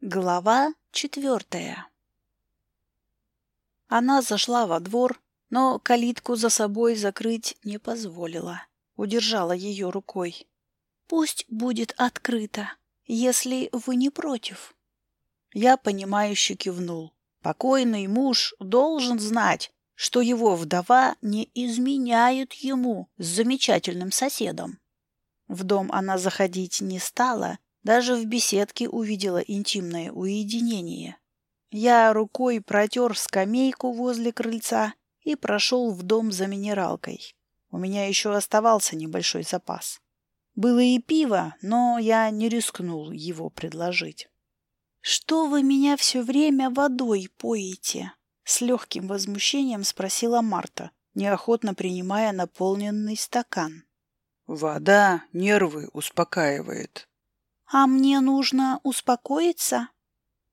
Глава четвертая Она зашла во двор, но калитку за собой закрыть не позволила. Удержала ее рукой. «Пусть будет открыто, если вы не против». Я, понимающе кивнул. Покойный муж должен знать, что его вдова не изменяет ему с замечательным соседом. В дом она заходить не стала, даже в беседке увидела интимное уединение. Я рукой протер скамейку возле крыльца и прошел в дом за минералкой. У меня еще оставался небольшой запас. Было и пиво, но я не рискнул его предложить. «Что вы меня все время водой поете?» С легким возмущением спросила Марта, неохотно принимая наполненный стакан. «Вода нервы успокаивает». «А мне нужно успокоиться?»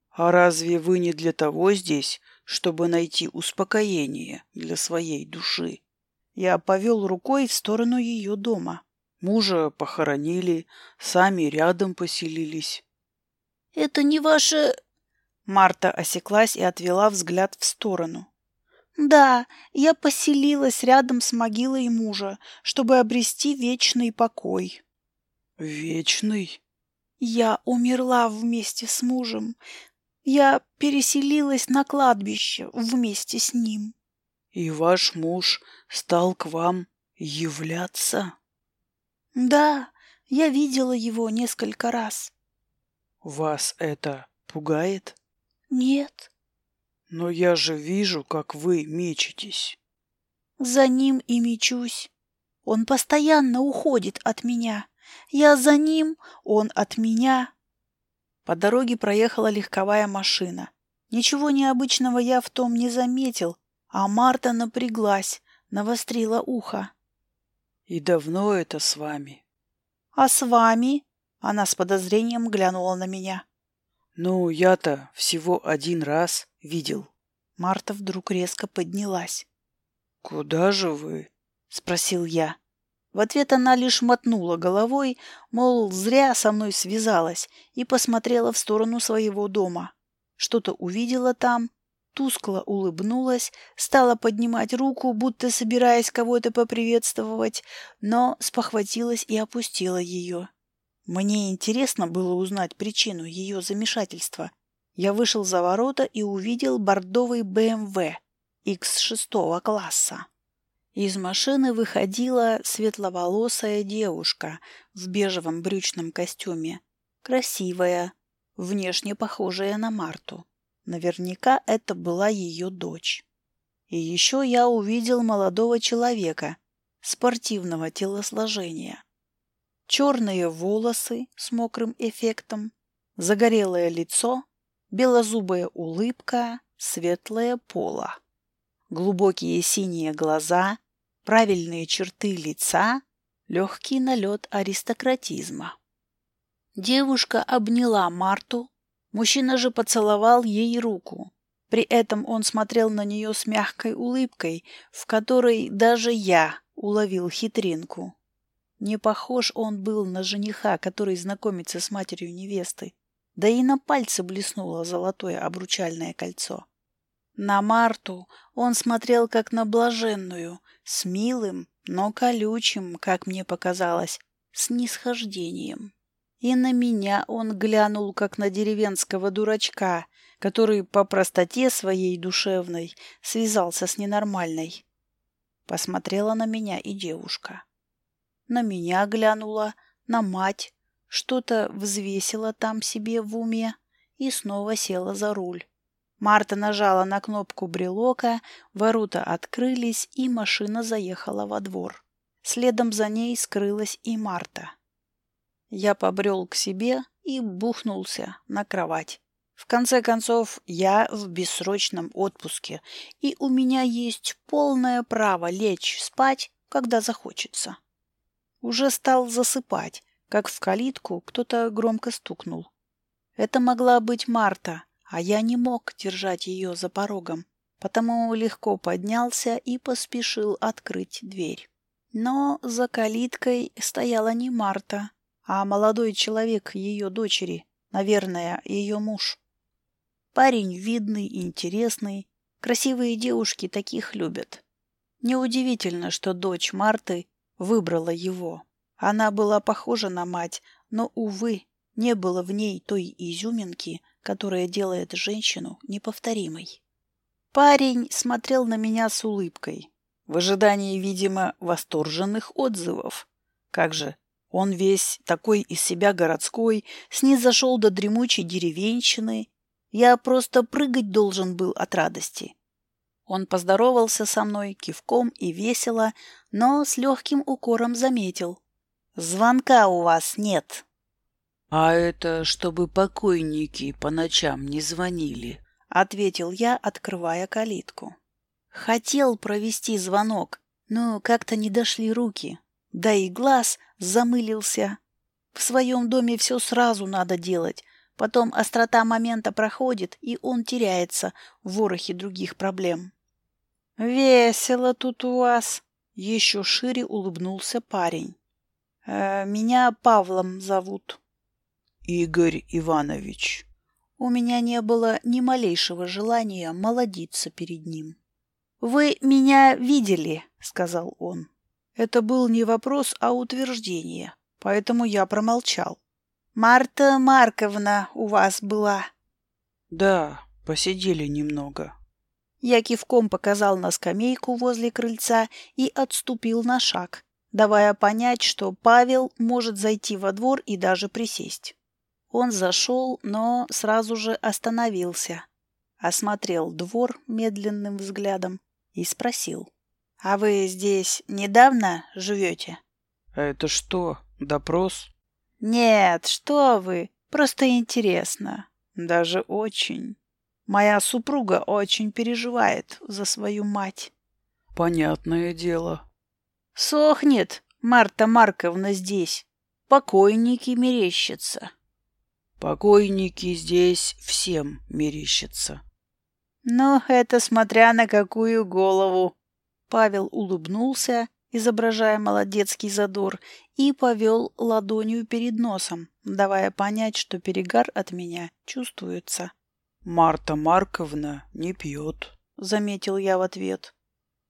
«А разве вы не для того здесь, чтобы найти успокоение для своей души?» Я повел рукой в сторону ее дома. Мужа похоронили, сами рядом поселились. «Это не ваше...» Марта осеклась и отвела взгляд в сторону. «Да, я поселилась рядом с могилой мужа, чтобы обрести вечный покой». «Вечный?» «Я умерла вместе с мужем. Я переселилась на кладбище вместе с ним». «И ваш муж стал к вам являться?» «Да, я видела его несколько раз. Вас это пугает? Нет. Но я же вижу, как вы мечетесь. За ним и мечусь. Он постоянно уходит от меня. Я за ним, он от меня. По дороге проехала легковая машина. Ничего необычного я в том не заметил, а Марта напряглась, навострила ухо. «И давно это с вами?» «А с вами?» Она с подозрением глянула на меня. «Ну, я-то всего один раз видел». Марта вдруг резко поднялась. «Куда же вы?» — спросил я. В ответ она лишь мотнула головой, мол, зря со мной связалась, и посмотрела в сторону своего дома. Что-то увидела там, тускло улыбнулась, стала поднимать руку, будто собираясь кого-то поприветствовать, но спохватилась и опустила ее. Мне интересно было узнать причину ее замешательства. Я вышел за ворота и увидел бордовый БМВ X6 класса. Из машины выходила светловолосая девушка в бежевом брючном костюме. Красивая, внешне похожая на Марту. Наверняка это была ее дочь. И еще я увидел молодого человека, спортивного телосложения. Черные волосы с мокрым эффектом, загорелое лицо, белозубая улыбка, светлое поло. Глубокие синие глаза, правильные черты лица, легкий налет аристократизма. Девушка обняла Марту, мужчина же поцеловал ей руку. При этом он смотрел на нее с мягкой улыбкой, в которой даже я уловил хитринку. Не похож он был на жениха, который знакомится с матерью невесты. Да и на пальце блеснуло золотое обручальное кольцо. На Марту он смотрел как на блаженную, с милым, но колючим, как мне показалось, снисхождением. И на меня он глянул, как на деревенского дурачка, который по простоте своей душевной связался с ненормальной. Посмотрела на меня и девушка на меня глянула, на мать, что-то взвесила там себе в уме и снова села за руль. Марта нажала на кнопку брелока, ворота открылись, и машина заехала во двор. Следом за ней скрылась и Марта. Я побрел к себе и бухнулся на кровать. В конце концов, я в бессрочном отпуске, и у меня есть полное право лечь спать, когда захочется. Уже стал засыпать, как в калитку кто-то громко стукнул. Это могла быть Марта, а я не мог держать ее за порогом, потому легко поднялся и поспешил открыть дверь. Но за калиткой стояла не Марта, а молодой человек ее дочери, Наверное, ее муж. Парень видный, интересный. Красивые девушки таких любят. Неудивительно, что дочь Марты выбрала его. Она была похожа на мать, но, увы, не было в ней той изюминки, которая делает женщину неповторимой. Парень смотрел на меня с улыбкой, в ожидании, видимо, восторженных отзывов. Как же, он весь такой из себя городской, снизошел до дремучей деревенщины. Я просто прыгать должен был от радости. Он поздоровался со мной кивком и весело, но с легким укором заметил. «Звонка у вас нет». «А это чтобы покойники по ночам не звонили», — ответил я, открывая калитку. Хотел провести звонок, но как-то не дошли руки. Да и глаз замылился. В своем доме все сразу надо делать. Потом острота момента проходит, и он теряется в ворохе других проблем. «Весело тут у вас!» — еще шире улыбнулся парень. «Э, «Меня Павлом зовут». «Игорь Иванович». У меня не было ни малейшего желания молодиться перед ним. «Вы меня видели», — сказал он. Это был не вопрос, а утверждение, поэтому я промолчал. «Марта Марковна у вас была?» «Да, посидели немного». Я кивком показал на скамейку возле крыльца и отступил на шаг, давая понять, что Павел может зайти во двор и даже присесть. Он зашел, но сразу же остановился, осмотрел двор медленным взглядом и спросил. «А вы здесь недавно живете?» «Это что, допрос?» «Нет, что вы, просто интересно. Даже очень. Моя супруга очень переживает за свою мать». «Понятное дело». «Сохнет Марта Марковна здесь. Покойники мерещатся». «Покойники здесь всем мерещатся». «Ну, это смотря на какую голову!» Павел улыбнулся, изображая молодецкий задор, и повел ладонью перед носом, давая понять, что перегар от меня чувствуется. «Марта Марковна не пьет», — заметил я в ответ.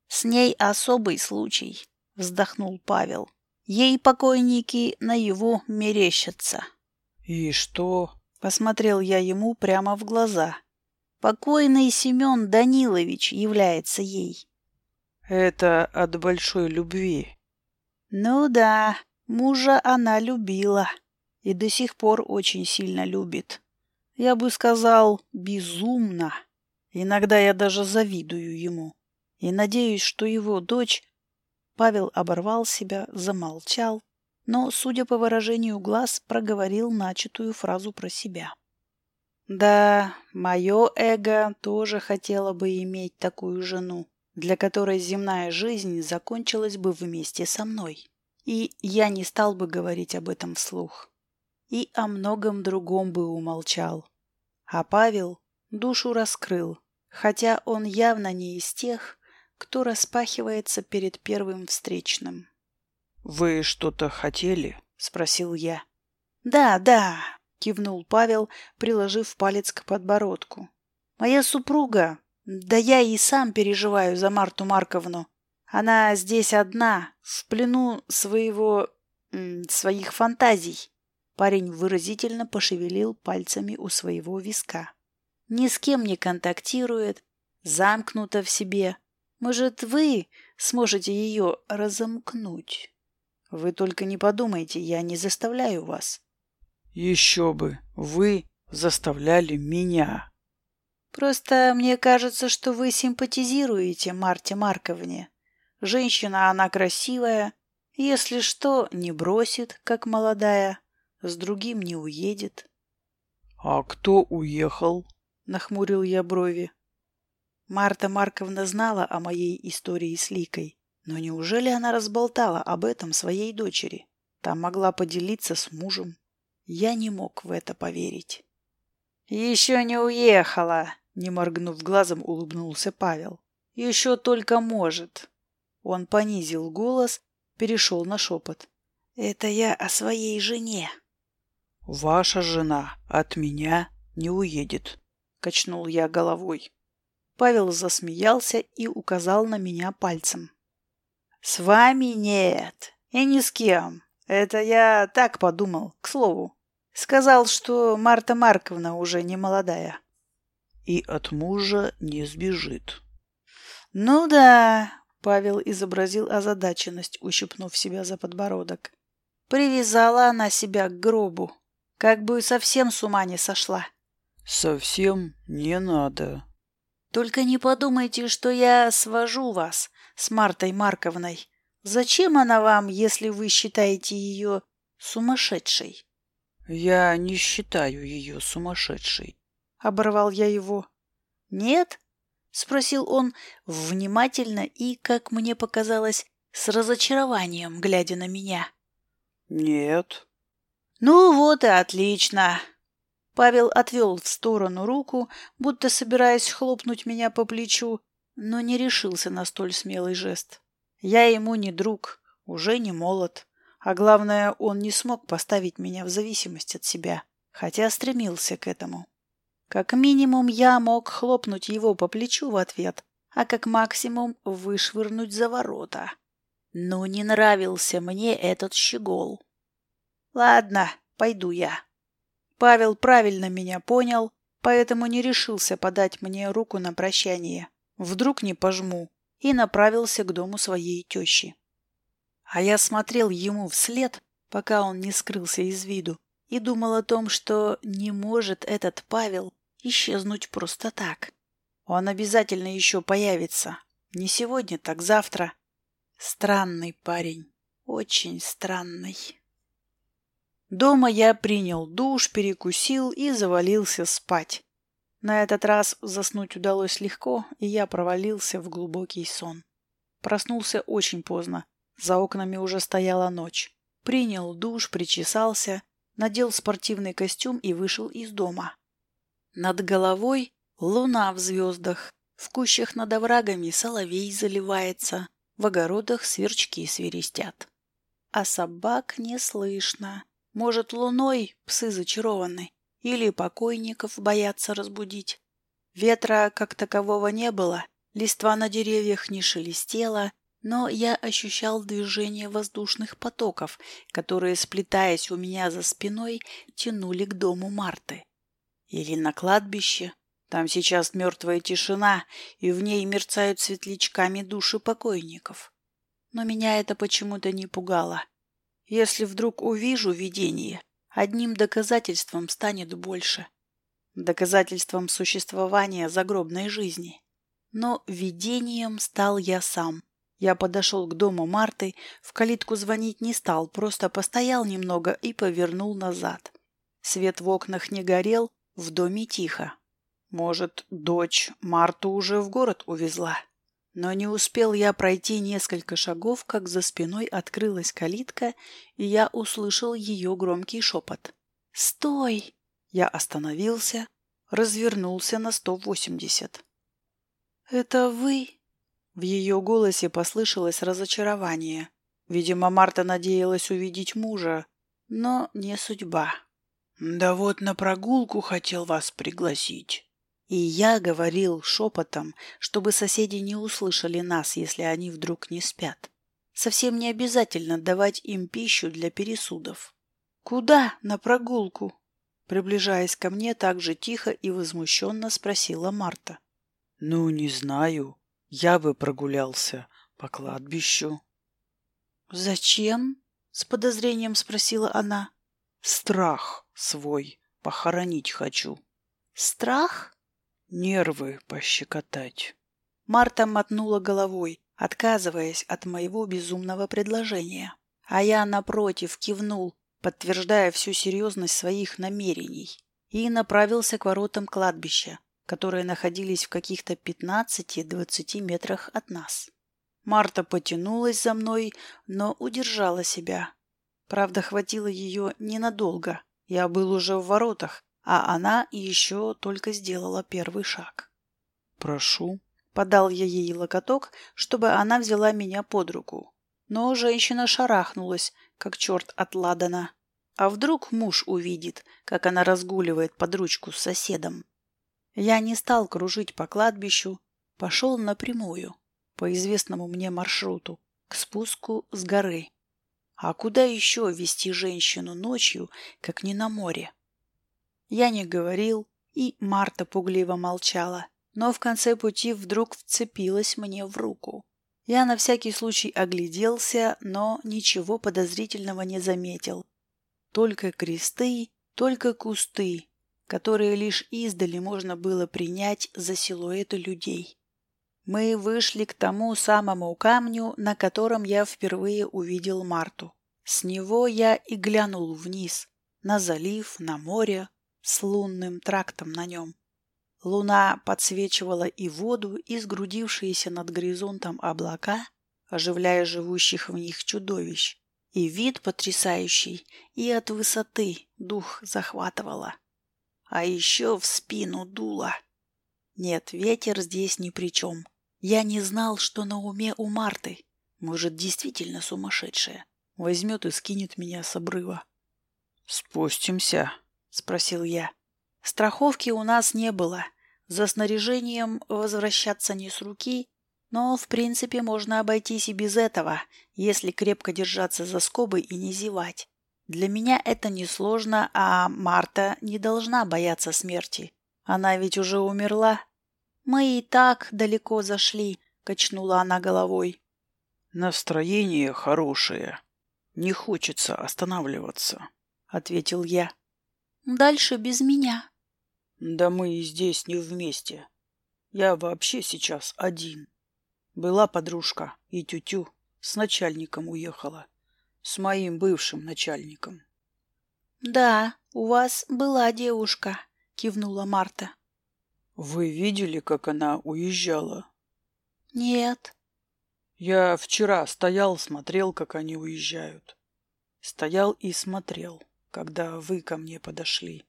«С ней особый случай», — вздохнул Павел. «Ей покойники на его мерещатся». «И что?» — посмотрел я ему прямо в глаза. Покойный Семен Данилович является ей. Это от большой любви. Ну да, мужа она любила и до сих пор очень сильно любит. Я бы сказал, безумно. Иногда я даже завидую ему и надеюсь, что его дочь... Павел оборвал себя, замолчал, но, судя по выражению глаз, проговорил начатую фразу про себя. Да, мое эго тоже хотело бы иметь такую жену, для которой земная жизнь закончилась бы вместе со мной. И я не стал бы говорить об этом вслух. И о многом другом бы умолчал. А Павел душу раскрыл, хотя он явно не из тех, кто распахивается перед первым встречным. «Вы что-то хотели?» — спросил я. «Да, да, — кивнул Павел, приложив палец к подбородку. «Моя супруга, да я и сам переживаю за Марту Марковну. Она здесь одна, в плену своего... своих фантазий». Парень выразительно пошевелил пальцами у своего виска. «Ни с кем не контактирует, замкнута в себе. Может, вы сможете ее разомкнуть? Вы только не подумайте, я не заставляю вас. Еще бы, вы заставляли меня. Просто мне кажется, что вы симпатизируете Марте Марковне. Женщина она красивая, если что, не бросит, как молодая, с другим не уедет. — А кто уехал? — нахмурил я брови. Марта Марковна знала о моей истории с Ликой, но неужели она разболтала об этом своей дочери? Та могла поделиться с мужем. Я не мог в это поверить. «Еще не уехала!» — не моргнув глазом, улыбнулся Павел. «Еще только может!» Он понизил голос, перешел на шепот. «Это я о своей жене!» Ваша жена от меня не уедет, качнул я головой. Павел засмеялся и указал на меня пальцем. С вами нет, и ни с кем. Это я так подумал, к слову. Сказал, что Марта Марковна уже не молодая. И от мужа не сбежит. Ну да, Павел изобразил озадаченность, ущипнув себя за подбородок. Привязала она себя к гробу. Как бы совсем с ума не сошла. Совсем не надо. Только не подумайте, что я свожу вас с Мартой Марковной. Зачем она вам, если вы считаете ее сумасшедшей? Я не считаю ее сумасшедшей. Оборвал я его. Нет? Спросил он внимательно и, как мне показалось, с разочарованием, глядя на меня. Нет. Ну вот и отлично. Павел отвел в сторону руку, будто собираясь хлопнуть меня по плечу, но не решился на столь смелый жест. Я ему не друг, уже не молод, а главное, он не смог поставить меня в зависимость от себя, хотя стремился к этому. Как минимум, я мог хлопнуть его по плечу в ответ, а как максимум вышвырнуть за ворота. Но не нравился мне этот щегол. Ладно, пойду я. Павел правильно меня понял, поэтому не решился подать мне руку на прощание. Вдруг не пожму. И направился к дому своей тещи. А я смотрел ему вслед, пока он не скрылся из виду, и думал о том, что не может этот Павел исчезнуть просто так. Он обязательно еще появится. Не сегодня, так завтра. Странный парень. Очень странный. Дома я принял душ, перекусил и завалился спать. На этот раз заснуть удалось легко, и я провалился в глубокий сон. Проснулся очень поздно. За окнами уже стояла ночь. Принял душ, причесался, надел спортивный костюм и вышел из дома. Над головой луна в звездах, в кущах над оврагами соловей заливается, в огородах сверчки свиристят. А собак не слышно. Может, луной псы зачарованы, или покойников боятся разбудить. Ветра как такового не было, листва на деревьях не шелестела, но я ощущал движение воздушных потоков, которые, сплетаясь у меня за спиной, тянули к дому Марты. Или на кладбище. Там сейчас мертвая тишина, и в ней мерцают светлячками души покойников. Но меня это почему-то не пугало. Если вдруг увижу видение, одним доказательством станет больше. Доказательством существования загробной жизни. Но видением стал я сам. Я подошел к дому Марты, в калитку звонить не стал, просто постоял немного и повернул назад. Свет в окнах не горел, в доме тихо. Может, дочь Марту уже в город увезла? Но не успел я пройти несколько шагов, как за спиной открылась калитка, и я услышал ее громкий шепот. «Стой!» Я остановился, развернулся на сто восемьдесят. «Это вы?» В ее голосе послышалось разочарование. Видимо, Марта надеялась увидеть мужа, но не судьба. «Да вот на прогулку хотел вас пригласить». И я говорил шепотом, чтобы соседи не услышали нас, если они вдруг не спят. Совсем не обязательно давать им пищу для пересудов. «Куда на прогулку?» Приближаясь ко мне, так же тихо и возмущенно спросила Марта. «Ну, не знаю. Я бы прогулялся по кладбищу». «Зачем?» — с подозрением спросила она. «Страх свой похоронить хочу». «Страх?» Нервы пощекотать. Марта мотнула головой, отказываясь от моего безумного предложения. А я, напротив, кивнул, подтверждая всю серьезность своих намерений, и направился к воротам кладбища, которые находились в каких-то 15-20 метрах от нас. Марта потянулась за мной, но удержала себя. Правда, хватило ее ненадолго. Я был уже в воротах, а она еще только сделала первый шаг. «Прошу», — подал я ей локоток, чтобы она взяла меня под руку. Но женщина шарахнулась, как черт от ладана. А вдруг муж увидит, как она разгуливает под ручку с соседом? Я не стал кружить по кладбищу, пошел напрямую, по известному мне маршруту, к спуску с горы. А куда еще вести женщину ночью, как не на море? Я не говорил, и Марта пугливо молчала, но в конце пути вдруг вцепилась мне в руку. Я на всякий случай огляделся, но ничего подозрительного не заметил. Только кресты, только кусты, которые лишь издали можно было принять за силуэты людей. Мы вышли к тому самому камню, на котором я впервые увидел Марту. С него я и глянул вниз, на залив, на море, с лунным трактом на нем. Луна подсвечивала и воду, и сгрудившиеся над горизонтом облака, оживляя живущих в них чудовищ. И вид потрясающий, и от высоты дух захватывала. А еще в спину дуло. Нет, ветер здесь ни при чем. Я не знал, что на уме у Марты. Может, действительно сумасшедшая. Возьмет и скинет меня с обрыва. «Спустимся?» — спросил я. Страховки у нас не было. За снаряжением возвращаться не с руки, но, в принципе, можно обойтись и без этого, если крепко держаться за скобы и не зевать. Для меня это несложно, а Марта не должна бояться смерти. Она ведь уже умерла. Мы и так далеко зашли, качнула она головой. Настроение хорошее. Не хочется останавливаться, ответил я. Дальше без меня. Да мы и здесь не вместе. Я вообще сейчас один. Была подружка и тютю с начальником уехала. С моим бывшим начальником. Да, у вас была девушка, кивнула Марта. Вы видели, как она уезжала? Нет. Я вчера стоял, смотрел, как они уезжают. Стоял и смотрел, когда вы ко мне подошли.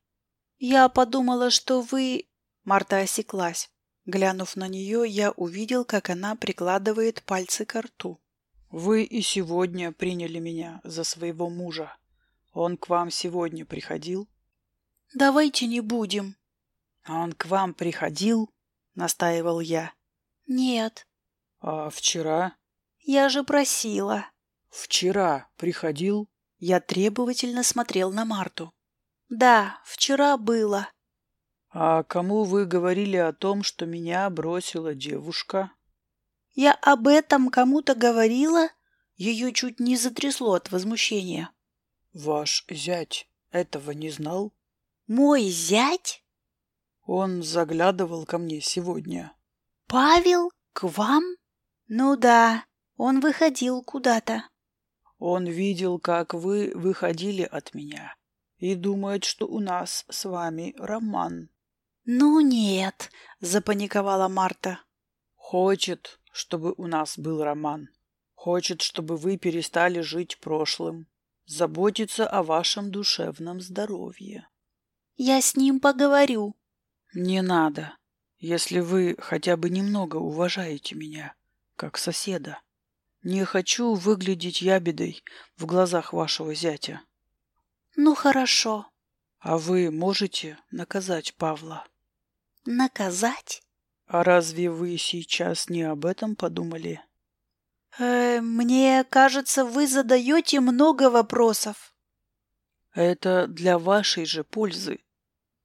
«Я подумала, что вы...» Марта осеклась. Глянув на нее, я увидел, как она прикладывает пальцы к рту. «Вы и сегодня приняли меня за своего мужа. Он к вам сегодня приходил?» «Давайте не будем». «А он к вам приходил?» — настаивал я. «Нет». «А вчера?» «Я же просила». «Вчера приходил?» Я требовательно смотрел на Марту. Да, вчера было. А кому вы говорили о том, что меня бросила девушка? Я об этом кому-то говорила? Ее чуть не затрясло от возмущения. Ваш зять этого не знал? Мой зять? Он заглядывал ко мне сегодня. Павел? К вам? Ну да, он выходил куда-то. Он видел, как вы выходили от меня и думает, что у нас с вами роман. «Ну нет», — запаниковала Марта. «Хочет, чтобы у нас был роман. Хочет, чтобы вы перестали жить прошлым. Заботится о вашем душевном здоровье». «Я с ним поговорю». «Не надо, если вы хотя бы немного уважаете меня, как соседа. Не хочу выглядеть ябедой в глазах вашего зятя». Ну, хорошо. А вы можете наказать Павла? Наказать? А разве вы сейчас не об этом подумали? Э, мне кажется, вы задаете много вопросов. Это для вашей же пользы.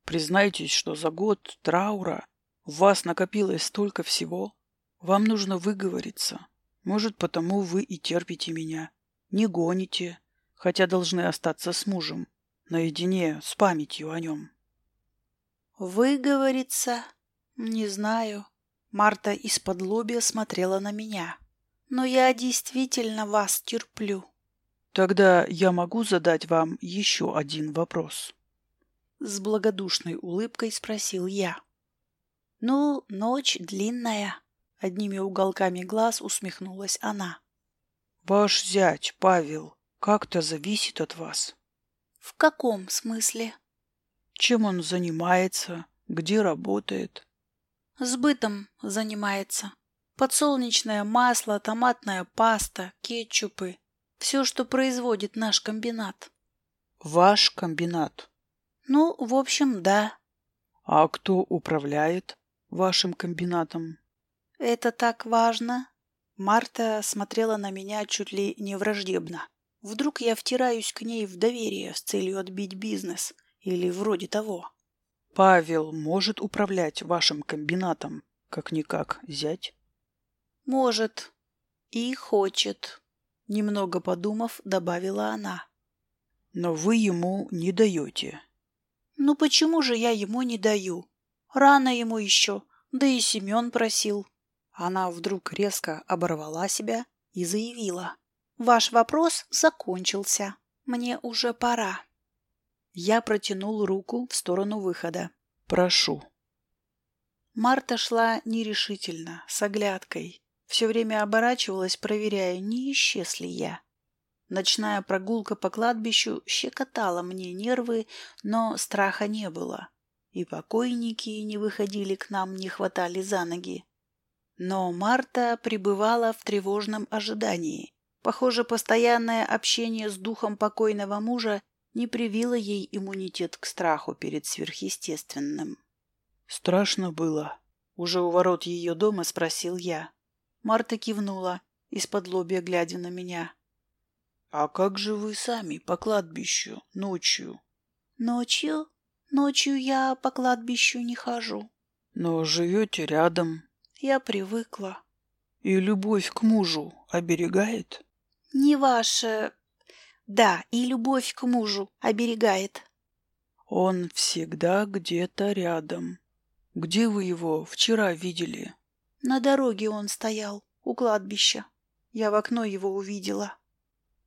Признайтесь, что за год траура у вас накопилось столько всего. Вам нужно выговориться. Может, потому вы и терпите меня. Не гоните, хотя должны остаться с мужем, наедине с памятью о нем. Выговориться? Не знаю. Марта из-под лобья смотрела на меня. Но я действительно вас терплю. Тогда я могу задать вам еще один вопрос. С благодушной улыбкой спросил я. Ну, ночь длинная. Одними уголками глаз усмехнулась она. Ваш зять, Павел, как-то зависит от вас. В каком смысле? Чем он занимается, где работает? Сбытом занимается. Подсолнечное масло, томатная паста, кетчупы. Все, что производит наш комбинат. ваш комбинат. Ну, в общем, да. А кто управляет вашим комбинатом? Это так важно. Марта смотрела на меня чуть ли не враждебно. Вдруг я втираюсь к ней в доверие с целью отбить бизнес или вроде того. Павел может управлять вашим комбинатом, как-никак зять? Может. И хочет. Немного подумав, добавила она. Но вы ему не даете. Ну почему же я ему не даю? Рано ему еще, да и Семен просил. Она вдруг резко оборвала себя и заявила. Ваш вопрос закончился. Мне уже пора. Я протянул руку в сторону выхода. Прошу. Марта шла нерешительно, с оглядкой. Все время оборачивалась, проверяя, не исчез ли я. Ночная прогулка по кладбищу щекотала мне нервы, но страха не было. И покойники не выходили к нам, не хватали за ноги. Но Марта пребывала в тревожном ожидании. Похоже, постоянное общение с духом покойного мужа не привило ей иммунитет к страху перед сверхъестественным. Страшно было. Уже у ворот ее дома спросил я. Марта кивнула, из-под лобья глядя на меня. «А как же вы сами по кладбищу ночью?» «Ночью? Ночью я по кладбищу не хожу». «Но живете рядом». «Я привыкла». «И любовь к мужу оберегает?» «Не ваше...» «Да, и любовь к мужу оберегает». «Он всегда где-то рядом. Где вы его вчера видели?» На дороге он стоял, у кладбища. Я в окно его увидела.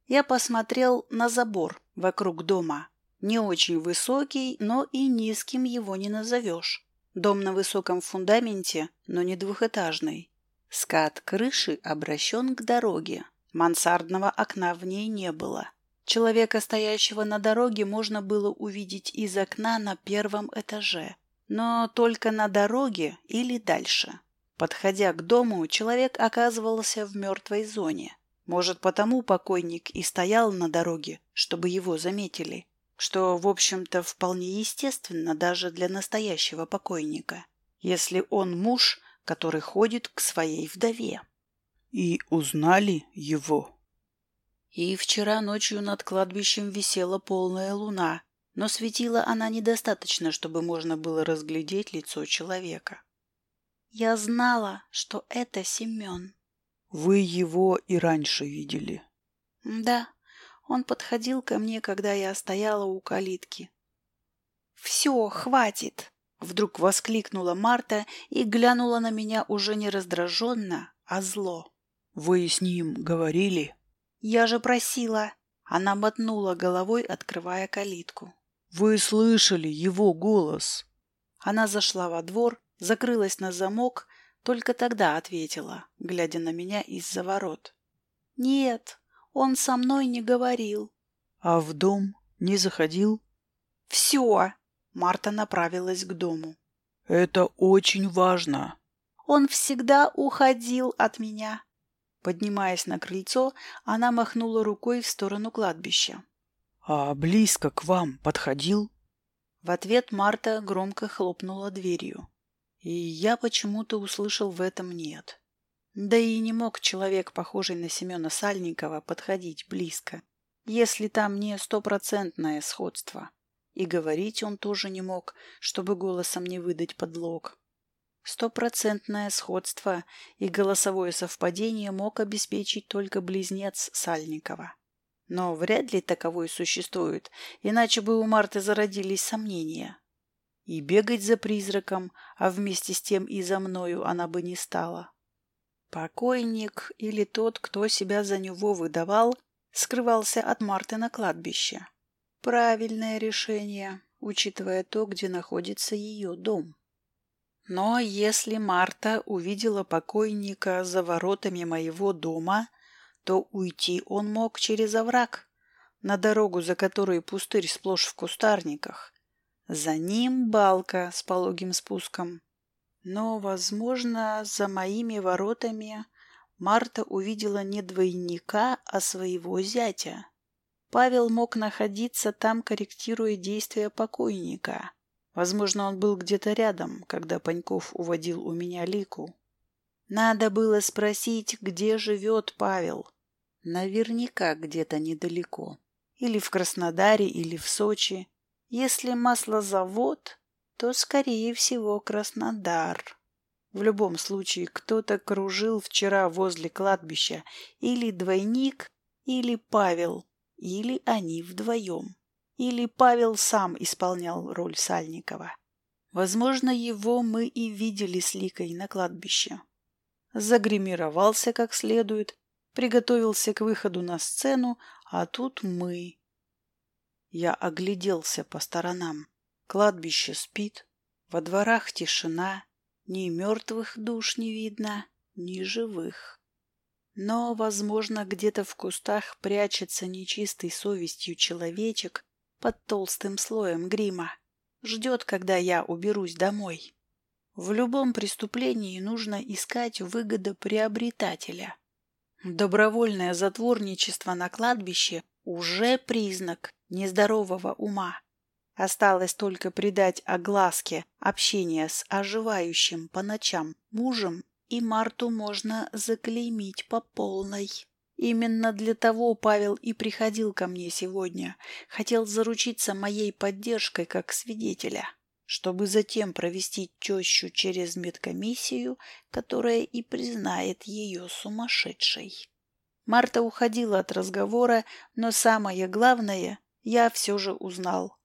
Я посмотрел на забор вокруг дома. Не очень высокий, но и низким его не назовешь. Дом на высоком фундаменте, но не двухэтажный. Скат крыши обращен к дороге. Мансардного окна в ней не было. Человека, стоящего на дороге, можно было увидеть из окна на первом этаже. Но только на дороге или дальше. Подходя к дому, человек оказывался в мертвой зоне. Может, потому покойник и стоял на дороге, чтобы его заметили, что, в общем-то, вполне естественно даже для настоящего покойника, если он муж, который ходит к своей вдове. И узнали его. И вчера ночью над кладбищем висела полная луна, но светила она недостаточно, чтобы можно было разглядеть лицо человека. Я знала, что это Семен. Вы его и раньше видели? Да, он подходил ко мне, когда я стояла у калитки. «Все, хватит!» Вдруг воскликнула Марта и глянула на меня уже не раздраженно, а зло. «Вы с ним говорили?» «Я же просила!» Она мотнула головой, открывая калитку. «Вы слышали его голос?» Она зашла во двор, закрылась на замок, только тогда ответила, глядя на меня из-за ворот. «Нет, он со мной не говорил». «А в дом не заходил?» «Все!» Марта направилась к дому. «Это очень важно». «Он всегда уходил от меня». Поднимаясь на крыльцо, она махнула рукой в сторону кладбища. «А близко к вам подходил?» В ответ Марта громко хлопнула дверью. И я почему-то услышал в этом «нет». Да и не мог человек, похожий на Семена Сальникова, подходить близко, если там не стопроцентное сходство. И говорить он тоже не мог, чтобы голосом не выдать подлог. Стопроцентное сходство и голосовое совпадение мог обеспечить только близнец Сальникова. Но вряд ли таковой существует, иначе бы у Марты зародились сомнения. И бегать за призраком, а вместе с тем и за мною она бы не стала. Покойник или тот, кто себя за него выдавал, скрывался от Марты на кладбище. Правильное решение, учитывая то, где находится ее дом. Но если Марта увидела покойника за воротами моего дома, то уйти он мог через овраг, на дорогу, за которой пустырь сплошь в кустарниках, за ним балка с пологим спуском. Но, возможно, за моими воротами Марта увидела не двойника, а своего зятя. Павел мог находиться там, корректируя действия покойника. Возможно, он был где-то рядом, когда Паньков уводил у меня лику. Надо было спросить, где живет Павел. Наверняка где-то недалеко. Или в Краснодаре, или в Сочи. Если маслозавод, то, скорее всего, Краснодар. В любом случае, кто-то кружил вчера возле кладбища. Или двойник, или Павел, или они вдвоем. Или Павел сам исполнял роль Сальникова. Возможно, его мы и видели с Ликой на кладбище. Загримировался как следует, приготовился к выходу на сцену, а тут мы. Я огляделся по сторонам. Кладбище спит, во дворах тишина, ни мертвых душ не видно, ни живых. Но, возможно, где-то в кустах прячется нечистой совестью человечек под толстым слоем грима. Ждет, когда я уберусь домой. В любом преступлении нужно искать выгодоприобретателя. Добровольное затворничество на кладбище уже признак нездорового ума. Осталось только придать огласке общение с оживающим по ночам мужем, и Марту можно заклеймить по полной. Именно для того Павел и приходил ко мне сегодня. Хотел заручиться моей поддержкой как свидетеля чтобы затем провести тещу через медкомиссию, которая и признает ее сумасшедшей. Марта уходила от разговора, но самое главное я все же узнал.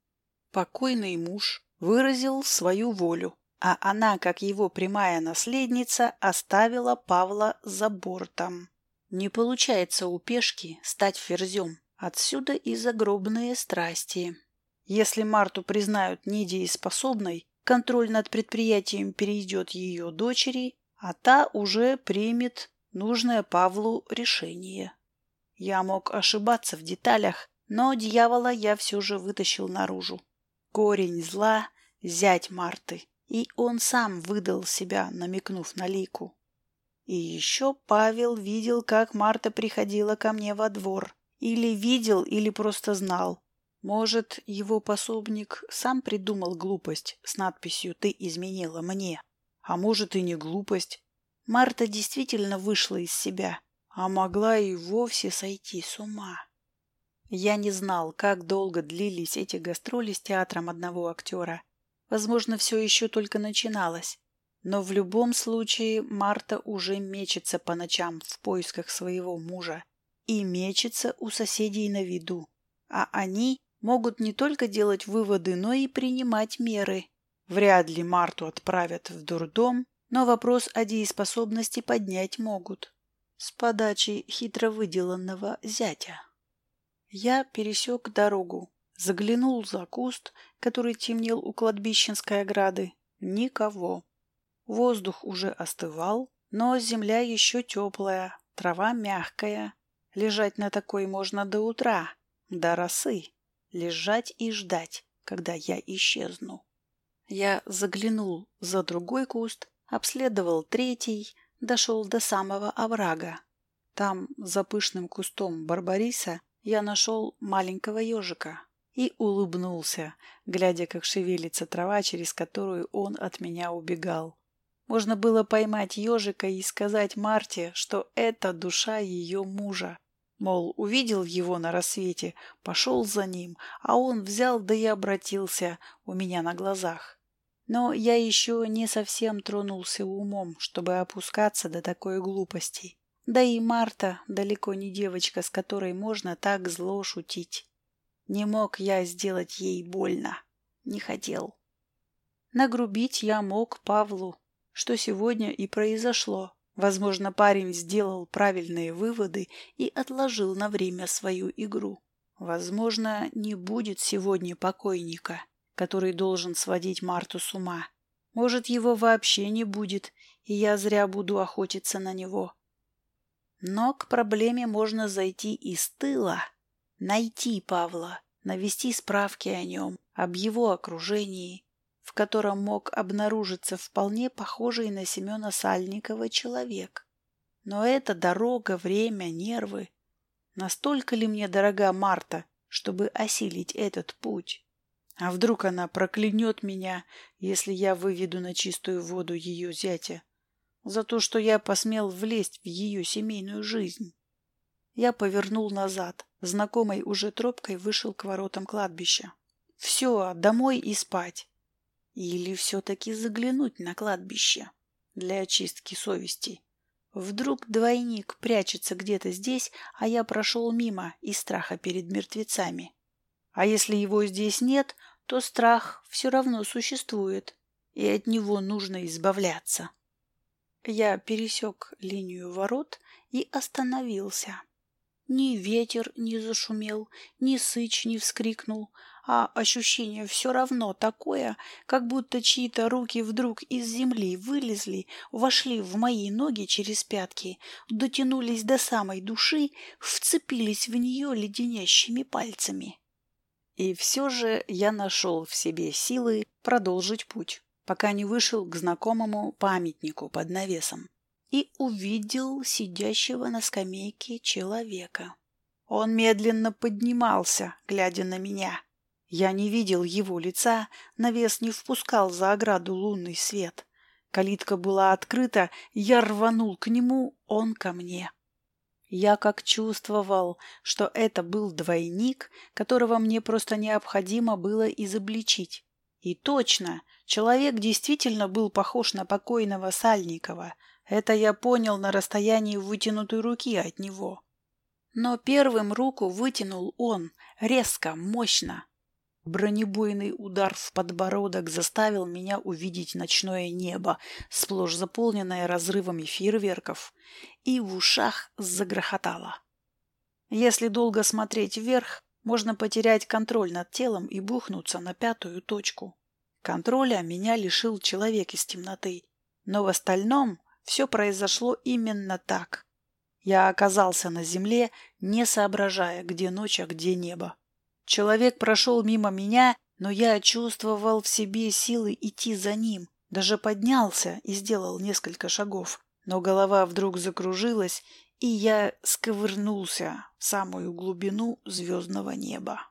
Покойный муж выразил свою волю, а она, как его прямая наследница, оставила Павла за бортом. Не получается у пешки стать ферзем. Отсюда и загробные страсти. Если Марту признают недееспособной, контроль над предприятием перейдет ее дочери, а та уже примет нужное Павлу решение. Я мог ошибаться в деталях, но дьявола я все же вытащил наружу. Корень зла — зять Марты, и он сам выдал себя, намекнув на лику. И еще Павел видел, как Марта приходила ко мне во двор. Или видел, или просто знал. Может, его пособник сам придумал глупость с надписью «Ты изменила мне». А может, и не глупость. Марта действительно вышла из себя, а могла и вовсе сойти с ума. Я не знал, как долго длились эти гастроли с театром одного актера. Возможно, все еще только начиналось. Но в любом случае Марта уже мечется по ночам в поисках своего мужа и мечется у соседей на виду. А они могут не только делать выводы, но и принимать меры. Вряд ли Марту отправят в дурдом, но вопрос о дееспособности поднять могут. С подачи хитро выделанного зятя. Я пересек дорогу, заглянул за куст, который темнел у кладбищенской ограды. Никого. Воздух уже остывал, но земля еще теплая, трава мягкая. Лежать на такой можно до утра, до росы лежать и ждать, когда я исчезну. Я заглянул за другой куст, обследовал третий, дошел до самого оврага. Там, за пышным кустом барбариса, я нашел маленького ежика и улыбнулся, глядя, как шевелится трава, через которую он от меня убегал. Можно было поймать ежика и сказать Марте, что это душа ее мужа, Мол, увидел его на рассвете, пошел за ним, а он взял да и обратился у меня на глазах. Но я еще не совсем тронулся умом, чтобы опускаться до такой глупости. Да и Марта далеко не девочка, с которой можно так зло шутить. Не мог я сделать ей больно. Не хотел. Нагрубить я мог Павлу, что сегодня и произошло. Возможно, парень сделал правильные выводы и отложил на время свою игру. Возможно, не будет сегодня покойника, который должен сводить Марту с ума. Может, его вообще не будет, и я зря буду охотиться на него. Но к проблеме можно зайти из тыла. Найти Павла, навести справки о нем, об его окружении, в котором мог обнаружиться вполне похожий на Семена Сальникова человек. Но это дорога, время, нервы. Настолько ли мне дорога Марта, чтобы осилить этот путь. А вдруг она проклянет меня, если я выведу на чистую воду ее зятя, за то, что я посмел влезть в ее семейную жизнь? Я повернул назад, знакомой уже тропкой вышел к воротам кладбища. Все, домой и спать. Или все-таки заглянуть на кладбище для очистки совести. Вдруг двойник прячется где-то здесь, а я прошел мимо из страха перед мертвецами. А если его здесь нет, то страх все равно существует, и от него нужно избавляться. Я пересек линию ворот и остановился. Ни ветер не зашумел, ни сыч не вскрикнул, а ощущение все равно такое, как будто чьи-то руки вдруг из земли вылезли, вошли в мои ноги через пятки, дотянулись до самой души, вцепились в нее леденящими пальцами. И все же я нашел в себе силы продолжить путь, пока не вышел к знакомому памятнику под навесом и увидел сидящего на скамейке человека. Он медленно поднимался, глядя на меня. Я не видел его лица, навес не впускал за ограду лунный свет. Калитка была открыта, я рванул к нему, он ко мне. Я как чувствовал, что это был двойник, которого мне просто необходимо было изобличить. И точно, человек действительно был похож на покойного Сальникова — это я понял на расстоянии вытянутой руки от него. Но первым руку вытянул он, резко, мощно. Бронебойный удар в подбородок заставил меня увидеть ночное небо, сплошь заполненное разрывами фейерверков, и в ушах загрохотало. Если долго смотреть вверх, можно потерять контроль над телом и бухнуться на пятую точку. Контроля меня лишил человек из темноты, но в остальном все произошло именно так. Я оказался на земле, не соображая, где ночь, а где небо. Человек прошел мимо меня, но я чувствовал в себе силы идти за ним. Даже поднялся и сделал несколько шагов. Но голова вдруг закружилась, и я сковырнулся в самую глубину звездного неба.